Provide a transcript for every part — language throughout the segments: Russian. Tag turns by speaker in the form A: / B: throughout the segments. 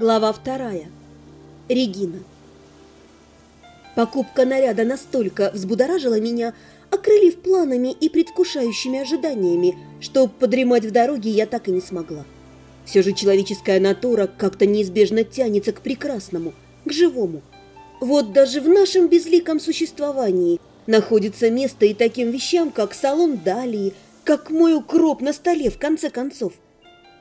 A: Глава вторая. Регина. Покупка наряда настолько взбудоражила меня, окрылив планами и предвкушающими ожиданиями, что подремать в дороге я так и не смогла. Все же человеческая натура как-то неизбежно тянется к прекрасному, к живому. Вот даже в нашем безликом существовании находится место и таким вещам, как салон Далии, как мой укроп на столе, в конце концов –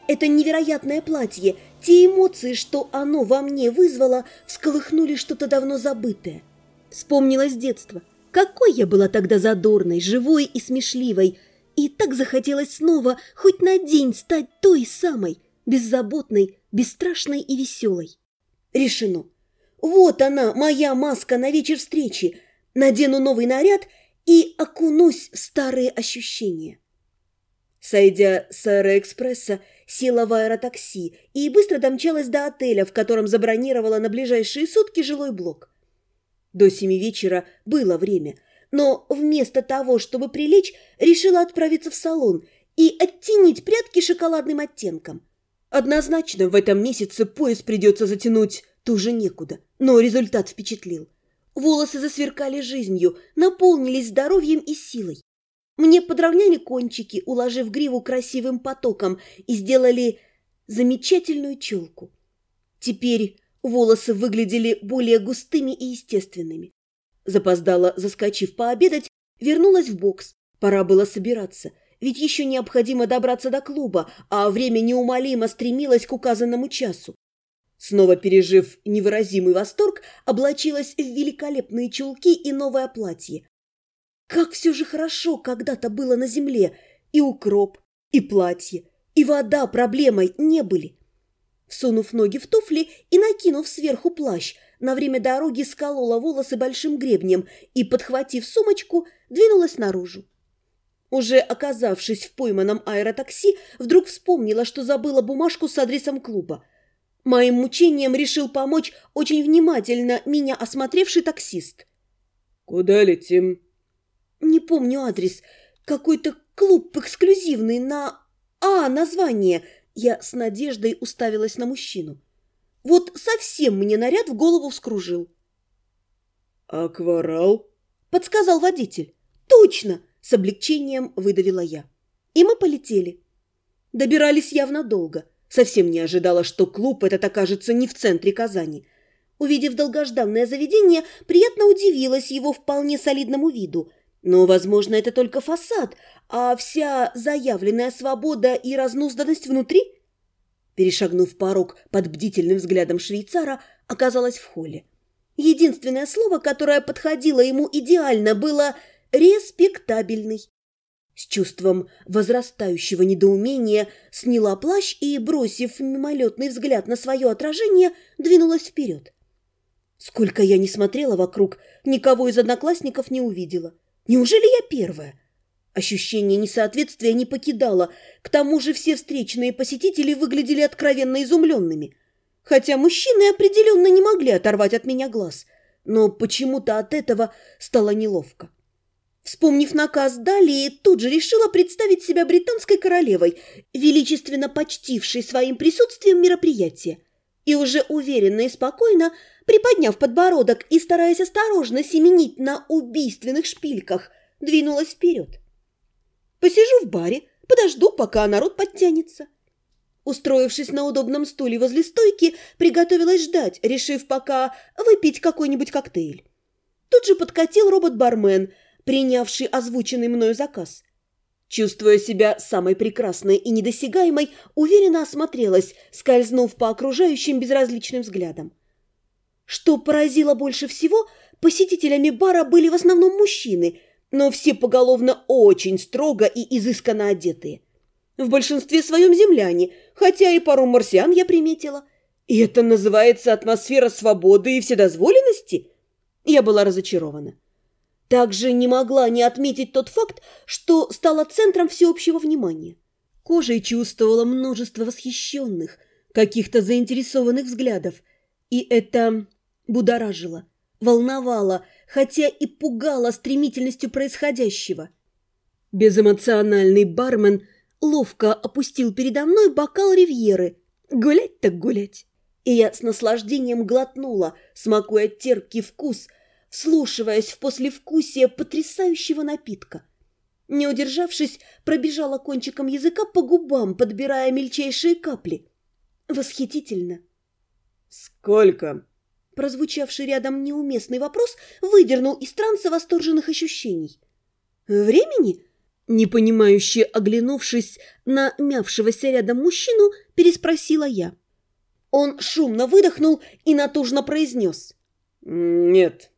A: это невероятное платье, те эмоции, что оно во мне вызвало, всколыхнули что-то давно забытое. Вспомнилось детство. Какой я была тогда задорной, живой и смешливой. И так захотелось снова хоть на день стать той самой, беззаботной, бесстрашной и веселой. Решено. Вот она, моя маска на вечер встречи. Надену новый наряд и окунусь в старые ощущения. Сойдя с аэроэкспресса, села в аэротакси и быстро домчалась до отеля, в котором забронировала на ближайшие сутки жилой блок. До семи вечера было время, но вместо того, чтобы прилечь, решила отправиться в салон и оттенить прятки шоколадным оттенком. Однозначно в этом месяце пояс придется затянуть тоже некуда, но результат впечатлил. Волосы засверкали жизнью, наполнились здоровьем и силой. Мне подровняли кончики, уложив гриву красивым потоком и сделали замечательную челку. Теперь волосы выглядели более густыми и естественными. Запоздала, заскочив пообедать, вернулась в бокс. Пора было собираться, ведь еще необходимо добраться до клуба, а время неумолимо стремилось к указанному часу. Снова пережив невыразимый восторг, облачилась в великолепные чулки и новое платье, как все же хорошо когда-то было на земле. И укроп, и платье, и вода проблемой не были. Всунув ноги в туфли и накинув сверху плащ, на время дороги сколола волосы большим гребнем и, подхватив сумочку, двинулась наружу. Уже оказавшись в пойманном аэротакси, вдруг вспомнила, что забыла бумажку с адресом клуба. Моим мучением решил помочь очень внимательно меня осмотревший таксист.
B: «Куда летим?»
A: Не помню адрес. Какой-то клуб эксклюзивный на... А, название. Я с надеждой уставилась на мужчину. Вот совсем мне наряд в голову вскружил.
B: «Акварал?»
A: — подсказал водитель. «Точно!» — с облегчением выдавила я. И мы полетели. Добирались явно долго. Совсем не ожидала, что клуб этот окажется не в центре Казани. Увидев долгожданное заведение, приятно удивилась его вполне солидному виду. Но, возможно, это только фасад, а вся заявленная свобода и разнузданность внутри? Перешагнув порог под бдительным взглядом швейцара, оказалась в холле. Единственное слово, которое подходило ему идеально, было «респектабельный». С чувством возрастающего недоумения сняла плащ и, бросив мимолетный взгляд на свое отражение, двинулась вперед. Сколько я не смотрела вокруг, никого из одноклассников не увидела. Неужели я первая? Ощущение несоответствия не покидало. К тому же все встречные посетители выглядели откровенно изумленными. Хотя мужчины определенно не могли оторвать от меня глаз. Но почему-то от этого стало неловко. Вспомнив наказ Далии, тут же решила представить себя британской королевой, величественно почтившей своим присутствием мероприятие. И уже уверенно и спокойно приподняв подбородок и стараясь осторожно семенить на убийственных шпильках, двинулась вперед. Посижу в баре, подожду, пока народ подтянется. Устроившись на удобном стуле возле стойки, приготовилась ждать, решив пока выпить какой-нибудь коктейль. Тут же подкатил робот-бармен, принявший озвученный мною заказ. Чувствуя себя самой прекрасной и недосягаемой, уверенно осмотрелась, скользнув по окружающим безразличным взглядам. Что поразило больше всего, посетителями бара были в основном мужчины, но все поголовно очень строго и изысканно одетые. В большинстве своем земляне, хотя и пару марсиан я приметила. И это называется атмосфера свободы и вседозволенности? Я была разочарована. Также не могла не отметить тот факт, что стала центром всеобщего внимания. Кожей чувствовала множество восхищенных, каких-то заинтересованных взглядов. И это будоражило, волновало, хотя и пугало стремительностью происходящего. Безэмоциональный бармен ловко опустил передо мной бокал ривьеры. Гулять так гулять. И я с наслаждением глотнула, смакуя терпкий вкус, вслушиваясь в послевкусие потрясающего напитка. Не удержавшись, пробежала кончиком языка по губам, подбирая мельчайшие капли. Восхитительно.
B: «Сколько?»
A: Прозвучавший рядом неуместный вопрос выдернул из транса восторженных ощущений. «Времени?» Непонимающе оглянувшись на мявшегося рядом мужчину, переспросила я. Он шумно выдохнул и натужно произнес.
B: «Нет,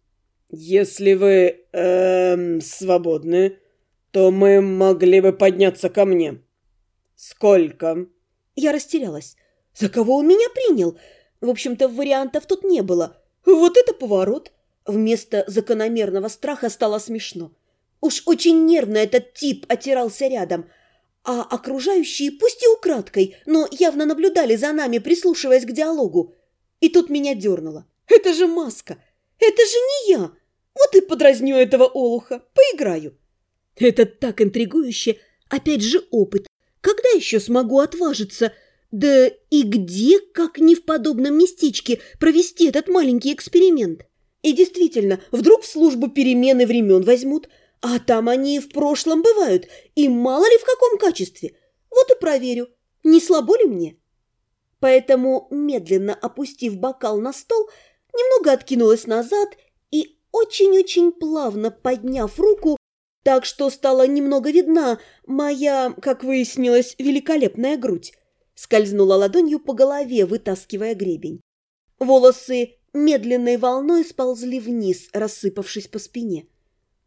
B: если вы эм, свободны, то мы могли бы подняться ко мне. Сколько?»
A: Я растерялась. За кого он меня принял? В общем-то, вариантов тут не было. Вот это поворот! Вместо закономерного страха стало смешно. Уж очень нервно этот тип отирался рядом, а окружающие, пусть и украдкой, но явно наблюдали за нами, прислушиваясь к диалогу. И тут меня дернуло. Это же маска! Это же не я! Вот и подразню этого олуха, поиграю. Это так интригующе. Опять же опыт. Когда еще смогу отважиться? Да и где, как не в подобном местечке, провести этот маленький эксперимент? И действительно, вдруг в службу перемены времен возьмут, а там они в прошлом бывают, и мало ли в каком качестве. Вот и проверю, не слабо ли мне? Поэтому, медленно опустив бокал на стол, немного откинулась назад и, очень-очень плавно подняв руку, так что стала немного видна моя, как выяснилось, великолепная грудь. Скользнула ладонью по голове, вытаскивая гребень. Волосы медленной волной сползли вниз, рассыпавшись по спине.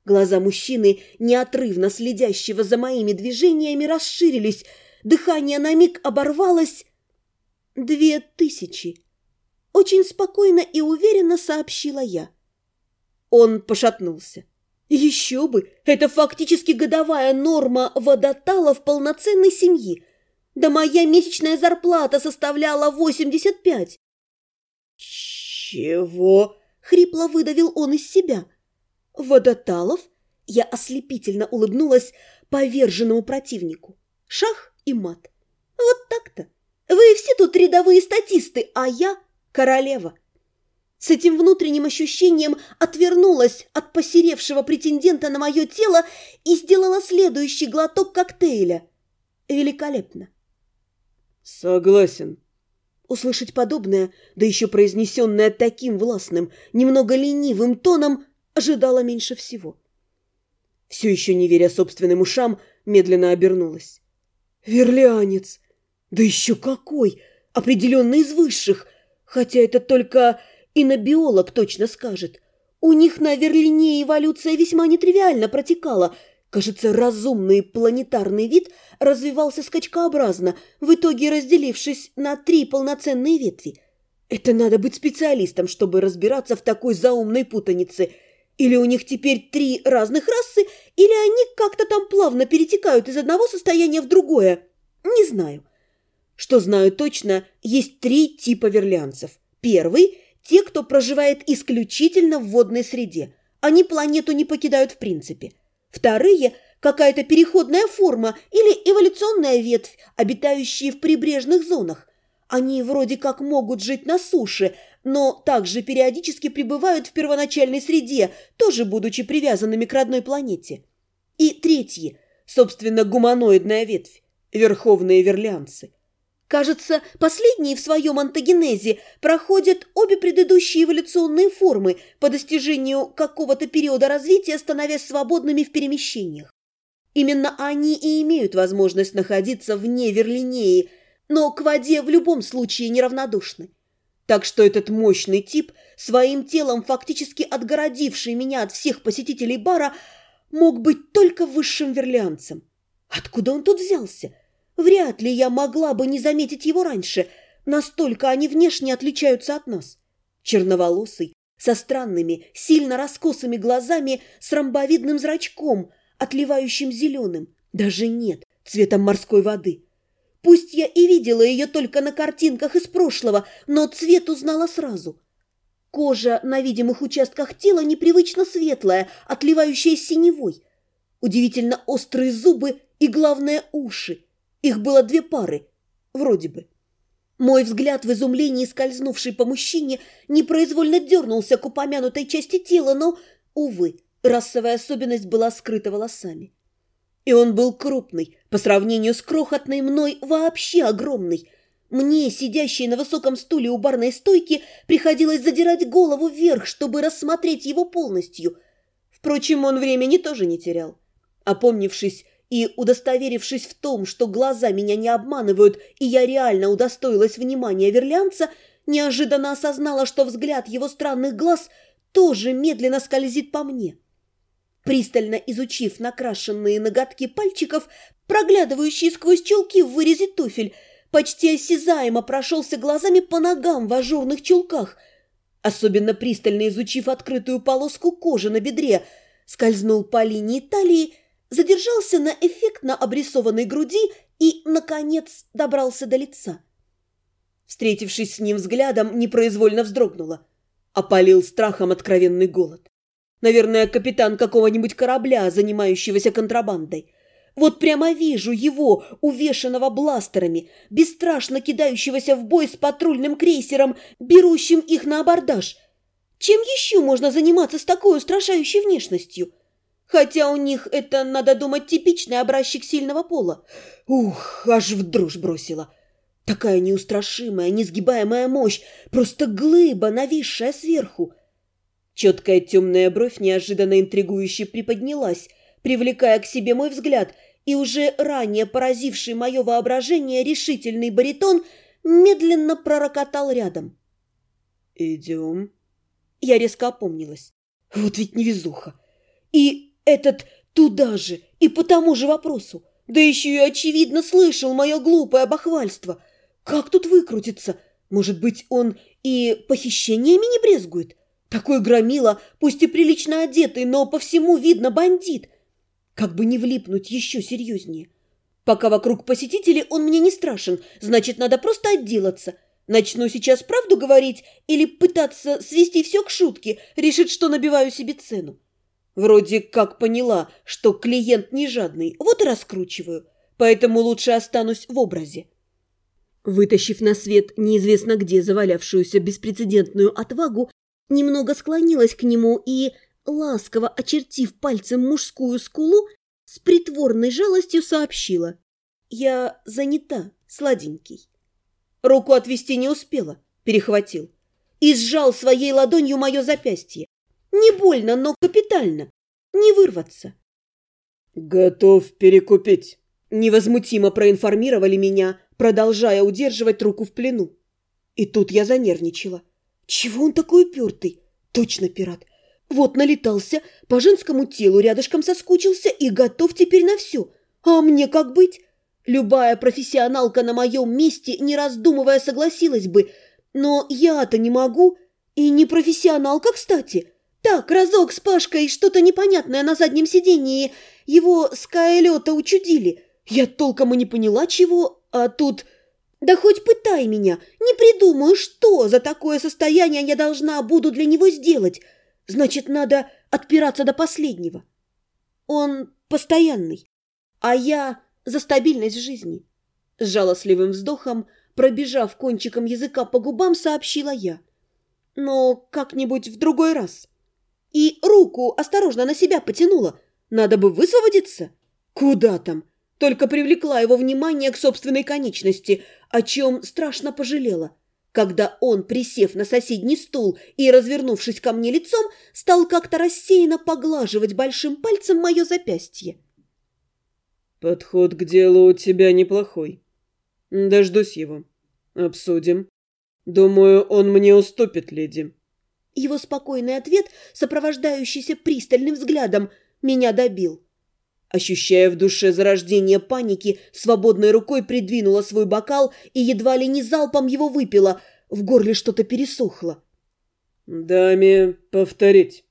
A: Глаза мужчины, неотрывно следящего за моими движениями, расширились, дыхание на миг оборвалось. «Две тысячи!» Очень спокойно и уверенно сообщила я. Он пошатнулся. Еще бы! Это фактически годовая норма водотала в полноценной семьи. Да моя месячная зарплата составляла 85.
B: «Чего?»
A: — хрипло выдавил он из себя. «Водоталов?» Я ослепительно улыбнулась поверженному противнику. Шах и мат. Вот так-то. Вы все тут рядовые статисты, а я королева. С этим внутренним ощущением отвернулась от посеревшего претендента на мое тело и сделала следующий глоток коктейля. Великолепно.
B: Согласен.
A: Услышать подобное, да еще произнесенное таким властным, немного ленивым тоном, ожидала меньше всего. Все еще не веря собственным ушам, медленно обернулась. «Верлианец! Да еще какой! Определенно из высших! Хотя это только Инобиолог точно скажет. У них на Верлине эволюция весьма нетривиально протекала. Кажется, разумный планетарный вид развивался скачкообразно, в итоге разделившись на три полноценные ветви. Это надо быть специалистом, чтобы разбираться в такой заумной путанице. Или у них теперь три разных расы, или они как-то там плавно перетекают из одного состояния в другое. Не знаю. Что знаю точно, есть три типа верлианцев. Первый – те, кто проживает исключительно в водной среде. Они планету не покидают в принципе. Вторые – какая-то переходная форма или эволюционная ветвь, обитающие в прибрежных зонах. Они вроде как могут жить на суше, но также периодически пребывают в первоначальной среде, тоже будучи привязанными к родной планете. И третьи – собственно, гуманоидная ветвь – верховные верлианцы – Кажется, последние в своем антогенезе проходят обе предыдущие эволюционные формы по достижению какого-то периода развития, становясь свободными в перемещениях. Именно они и имеют возможность находиться вне Верлинеи, но к воде в любом случае неравнодушны. Так что этот мощный тип, своим телом фактически отгородивший меня от всех посетителей бара, мог быть только высшим верлианцем. Откуда он тут взялся? Вряд ли я могла бы не заметить его раньше, настолько они внешне отличаются от нас. Черноволосый, со странными, сильно раскосыми глазами, с ромбовидным зрачком, отливающим зеленым, даже нет, цветом морской воды. Пусть я и видела ее только на картинках из прошлого, но цвет узнала сразу. Кожа на видимых участках тела непривычно светлая, отливающая синевой. Удивительно острые зубы и, главное, уши. Их было две пары, вроде бы. Мой взгляд в изумлении, скользнувший по мужчине, непроизвольно дернулся к упомянутой части тела, но, увы, расовая особенность была скрыта волосами. И он был крупный, по сравнению с крохотной мной вообще огромный. Мне, сидящей на высоком стуле у барной стойки, приходилось задирать голову вверх, чтобы рассмотреть его полностью. Впрочем, он времени тоже не терял. Опомнившись и удостоверившись в том, что глаза меня не обманывают, и я реально удостоилась внимания верлянца, неожиданно осознала, что взгляд его странных глаз тоже медленно скользит по мне. Пристально изучив накрашенные ноготки пальчиков, проглядывающие сквозь чулки в вырезе туфель, почти осязаемо прошелся глазами по ногам в ажурных чулках, особенно пристально изучив открытую полоску кожи на бедре, скользнул по линии талии, задержался на эффектно обрисованной груди и, наконец, добрался до лица. Встретившись с ним взглядом, непроизвольно вздрогнула. Опалил страхом откровенный голод. Наверное, капитан какого-нибудь корабля, занимающегося контрабандой. Вот прямо вижу его, увешанного бластерами, бесстрашно кидающегося в бой с патрульным крейсером, берущим их на абордаж. Чем еще можно заниматься с такой устрашающей внешностью? Хотя у них это, надо думать, типичный образчик сильного пола. Ух, аж в дрожь бросила. Такая неустрашимая, несгибаемая мощь, просто глыба, нависшая сверху. Четкая темная бровь неожиданно интригующе приподнялась, привлекая к себе мой взгляд, и уже ранее поразивший мое воображение решительный баритон медленно пророкотал рядом.
B: «Идем».
A: Я резко опомнилась. Вот ведь невезуха. И этот туда же, и по тому же вопросу. Да еще и очевидно слышал мое глупое бахвальство. Как тут выкрутиться? Может быть, он и похищениями не брезгует?» Такой громила, пусть и прилично одетый, но по всему видно бандит. Как бы не влипнуть еще серьезнее. Пока вокруг посетителей он мне не страшен, значит, надо просто отделаться. Начну сейчас правду говорить или пытаться свести все к шутке, решить, что набиваю себе цену. Вроде как поняла, что клиент не жадный, вот и раскручиваю, поэтому лучше останусь в образе. Вытащив на свет неизвестно где завалявшуюся беспрецедентную отвагу, немного склонилась к нему и, ласково очертив пальцем мужскую скулу, с притворной жалостью сообщила. «Я занята, сладенький». Руку отвести не успела, перехватил. И сжал своей ладонью мое запястье. Не больно, но капитально. Не вырваться.
B: «Готов перекупить», —
A: невозмутимо проинформировали меня, продолжая удерживать руку в плену. И тут я занервничала. Чего он такой упертый? Точно пират. Вот налетался, по женскому телу рядышком соскучился и готов теперь на все. А мне как быть? Любая профессионалка на моем месте, не раздумывая, согласилась бы. Но я-то не могу. И не профессионалка, кстати. Так, разок с Пашкой что-то непонятное на заднем сидении. Его с Каэлёта учудили. Я толком и не поняла, чего, а тут... Да хоть пытай меня, не придумаю, что за такое состояние я должна буду для него сделать. Значит, надо отпираться до последнего. Он постоянный, а я за стабильность жизни. С жалостливым вздохом, пробежав кончиком языка по губам, сообщила я. Но как-нибудь в другой раз. И руку осторожно на себя потянула. Надо бы высвободиться. Куда там? Только привлекла его внимание к собственной конечности, о чем страшно пожалела, когда он, присев на соседний стул и развернувшись ко мне лицом, стал как-то рассеянно поглаживать большим пальцем мое запястье.
B: «Подход к делу у тебя неплохой. Дождусь его. Обсудим. Думаю, он мне уступит, леди».
A: Его спокойный ответ, сопровождающийся пристальным взглядом, меня добил. Ощущая в душе зарождение паники, свободной рукой придвинула свой бокал и едва ли не залпом его выпила. В горле что-то пересохло.
B: «Даме повторить».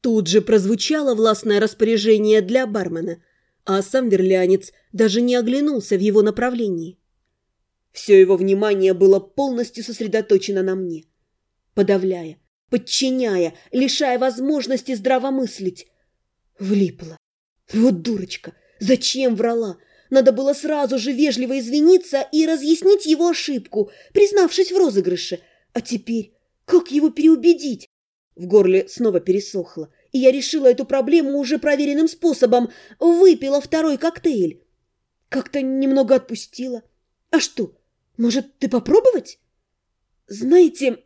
A: Тут же прозвучало властное распоряжение для бармена, а сам верлянец даже не оглянулся в его направлении. Все его внимание было полностью сосредоточено на мне, подавляя, подчиняя, лишая возможности здравомыслить. Влипла. Вот дурочка! Зачем врала? Надо было сразу же вежливо извиниться и разъяснить его ошибку, признавшись в розыгрыше. А теперь как его переубедить? В горле снова пересохло, и я решила эту проблему уже проверенным способом. Выпила второй коктейль. Как-то немного отпустила. А что, может, ты попробовать? Знаете,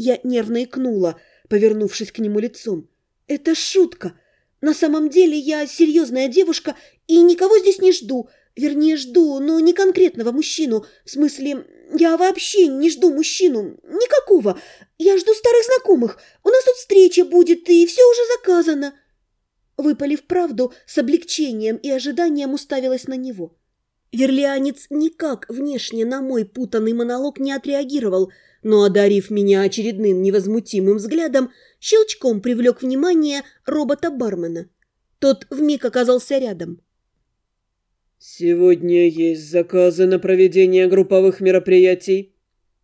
A: я нервно икнула, повернувшись к нему лицом. Это шутка. На самом деле я серьезная девушка и никого здесь не жду. Вернее, жду, но не конкретного мужчину. В смысле, я вообще не жду мужчину. Никакого. Я жду старых знакомых. У нас тут встреча будет, и все уже заказано. Выпалив правду, с облегчением и ожиданием уставилась на него. Верлианец никак внешне на мой путанный монолог не отреагировал, но, одарив меня очередным невозмутимым взглядом, щелчком привлек внимание робота-бармена. Тот вмиг оказался рядом.
B: «Сегодня есть заказы на проведение групповых мероприятий?»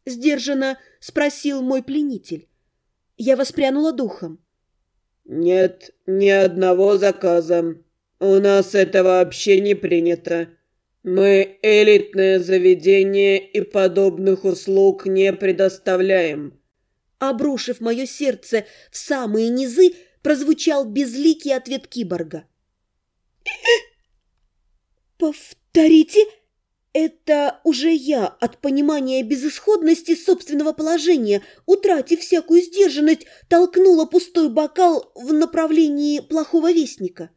A: Сдержанно спросил мой пленитель. Я воспрянула духом.
B: «Нет, ни одного заказа. У нас это вообще не принято. Мы элитное заведение и подобных услуг не предоставляем.
A: Обрушив мое сердце в самые низы, прозвучал безликий ответ киборга. «Повторите?» Это уже я от понимания безысходности собственного положения, утратив всякую сдержанность, толкнула пустой бокал в направлении плохого вестника.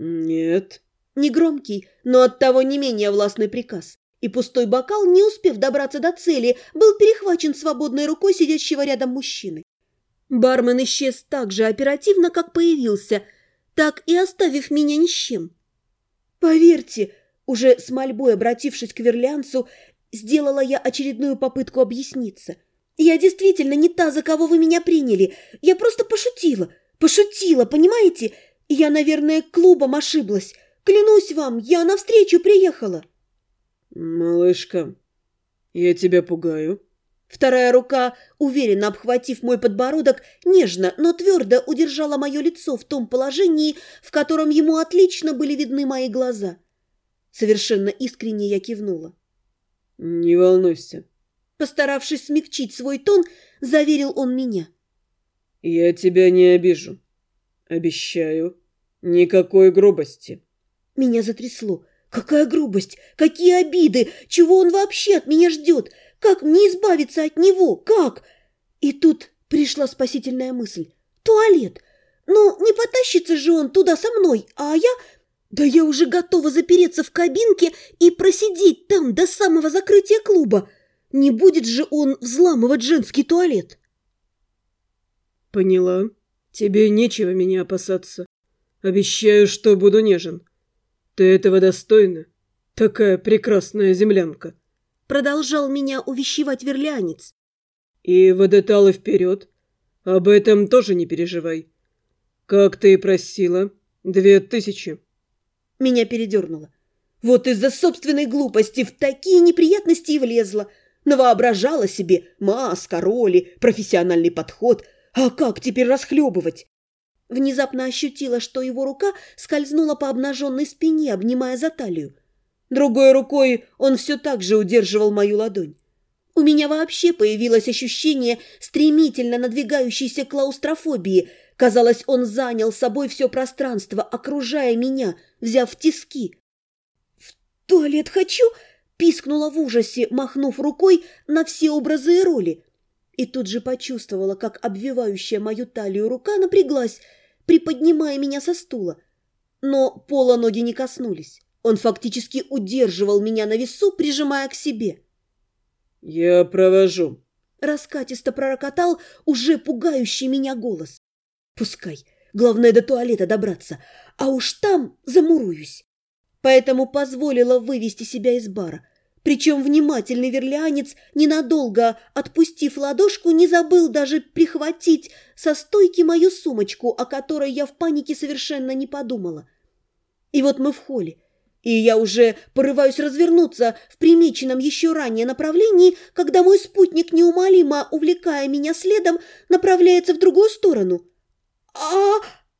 B: «Нет»,
A: Негромкий, но оттого не менее властный приказ. И пустой бокал, не успев добраться до цели, был перехвачен свободной рукой сидящего рядом мужчины. Бармен исчез так же оперативно, как появился, так и оставив меня ни с чем. Поверьте, уже с мольбой обратившись к верлянцу, сделала я очередную попытку объясниться. Я действительно не та, за кого вы меня приняли. Я просто пошутила. Пошутила, понимаете? Я, наверное, клубом ошиблась. Клянусь вам, я навстречу приехала.
B: Малышка, я тебя пугаю.
A: Вторая рука, уверенно обхватив мой подбородок, нежно, но твердо удержала мое лицо в том положении, в котором ему отлично были видны мои глаза. Совершенно искренне я кивнула.
B: «Не волнуйся».
A: Постаравшись смягчить свой тон, заверил он меня.
B: «Я тебя не обижу. Обещаю. Никакой грубости».
A: Меня затрясло. Какая грубость! Какие обиды! Чего он вообще от меня ждет? Как мне избавиться от него? Как? И тут пришла спасительная мысль. Туалет! Ну, не потащится же он туда со мной, а я... Да я уже готова запереться в кабинке и просидеть там до самого закрытия клуба. Не будет же он взламывать женский туалет.
B: Поняла. Тебе нечего меня опасаться. Обещаю, что буду нежен. «Ты этого достойна? Такая прекрасная землянка!»
A: Продолжал меня увещевать верлянец.
B: «И водеталы вперед. Об этом тоже не переживай. Как ты и просила, две тысячи».
A: Меня передернуло. Вот из-за собственной глупости в такие неприятности и влезла. Навоображала себе маска, роли, профессиональный подход. А как теперь расхлебывать? Внезапно ощутила, что его рука скользнула по обнаженной спине, обнимая за талию. Другой рукой он все так же удерживал мою ладонь. У меня вообще появилось ощущение стремительно надвигающейся клаустрофобии. Казалось, он занял собой все пространство, окружая меня, взяв тиски. «В туалет хочу!» – пискнула в ужасе, махнув рукой на все образы и роли. И тут же почувствовала, как обвивающая мою талию рука напряглась – приподнимая меня со стула. Но пола ноги не коснулись. Он фактически удерживал меня на весу, прижимая к себе.
B: «Я провожу», —
A: раскатисто пророкотал уже пугающий меня голос. «Пускай. Главное до туалета добраться, а уж там замуруюсь». Поэтому позволила вывести себя из бара, причем внимательный верлианец, ненадолго отпустив ладошку, не забыл даже прихватить со стойки мою сумочку, о которой я в панике совершенно не подумала. И вот мы в холле, и я уже порываюсь развернуться в примеченном еще ранее направлении, когда мой спутник, неумолимо увлекая меня следом, направляется в другую сторону. а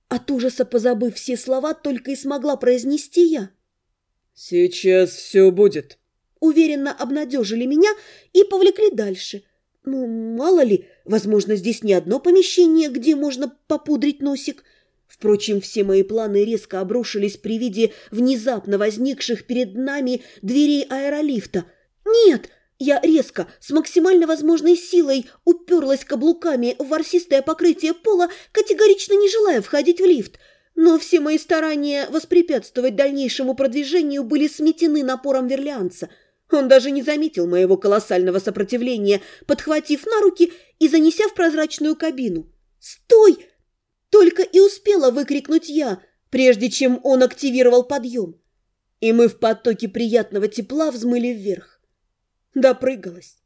A: От ужаса позабыв все слова, только и смогла произнести я.
B: «Сейчас все будет», —
A: уверенно обнадежили меня и повлекли дальше. Ну, мало ли, возможно, здесь не одно помещение, где можно попудрить носик. Впрочем, все мои планы резко обрушились при виде внезапно возникших перед нами дверей аэролифта. «Нет!» Я резко, с максимально возможной силой, уперлась каблуками в ворсистое покрытие пола, категорично не желая входить в лифт. Но все мои старания воспрепятствовать дальнейшему продвижению были сметены напором верлианца. Он даже не заметил моего колоссального сопротивления, подхватив на руки и занеся в прозрачную кабину. «Стой!» Только и успела выкрикнуть я, прежде чем он активировал подъем. И мы в потоке приятного тепла взмыли вверх. Допрыгалась.